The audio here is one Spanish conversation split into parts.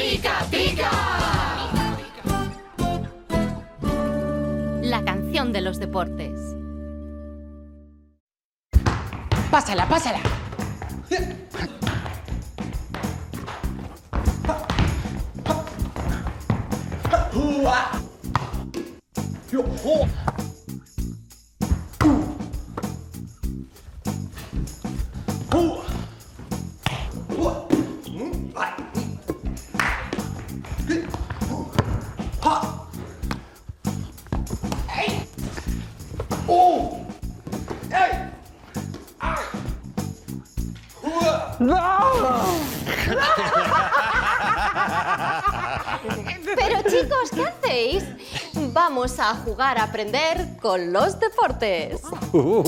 pica, pica. La canción de los deportes. Pásala, pásala. Pero chicos, ¿qué hacéis? Vamos a jugar a aprender con los deportes. Con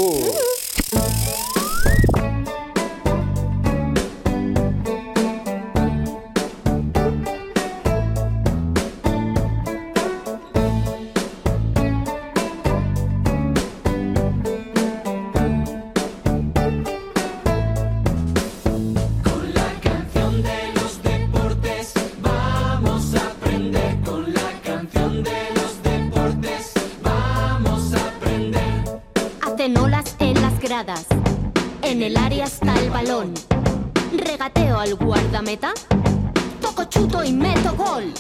en el área está el balón. Regateo al guardameta. Toco chuto y meto gol.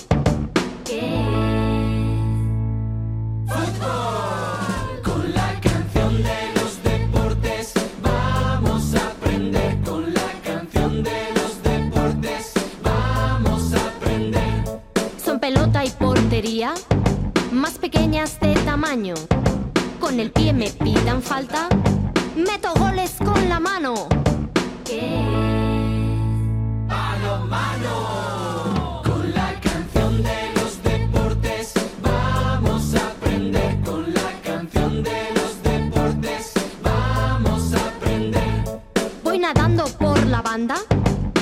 Con la canción de los deportes vamos a aprender. Con la canción de los deportes vamos a aprender. Son pelota y portería. Más pequeñas de tamaño. Con el pie me pitan falta. Meto goles con la mano. Con la canción de los deportes vamos a aprender. Con la canción de los deportes vamos a aprender. Voy nadando por la banda.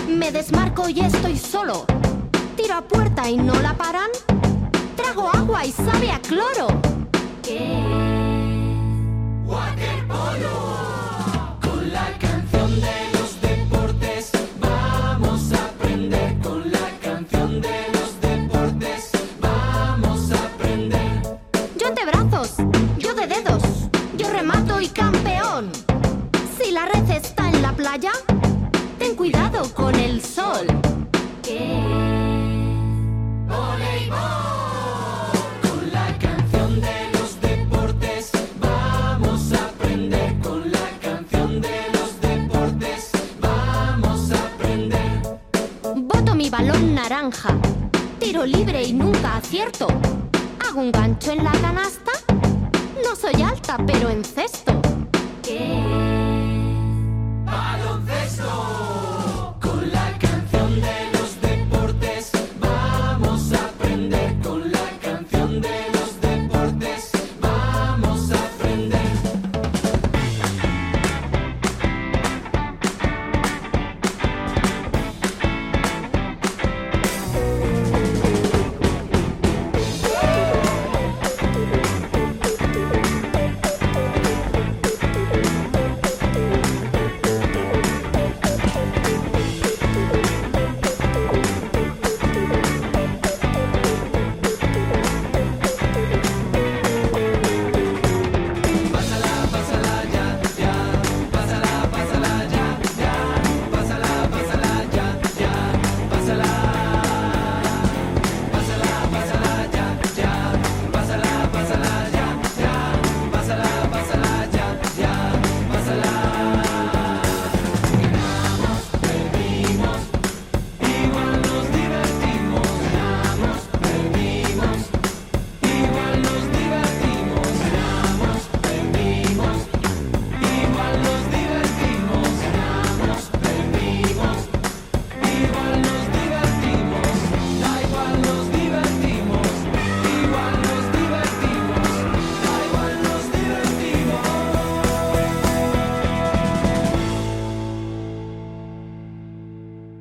Me desmarco y estoy solo. Tiro a puerta y no la paran. Trago agua y sabe a cloro. Con de los deportes vamos a aprender. Yo de brazos, yo de dedos, yo remato y campeón. Si la red está en la playa, ten cuidado con el sol. Con balón naranja, tiro libre y nunca acierto. Hago un gancho en la canasta. No soy alta, pero encesto. Baloncesto.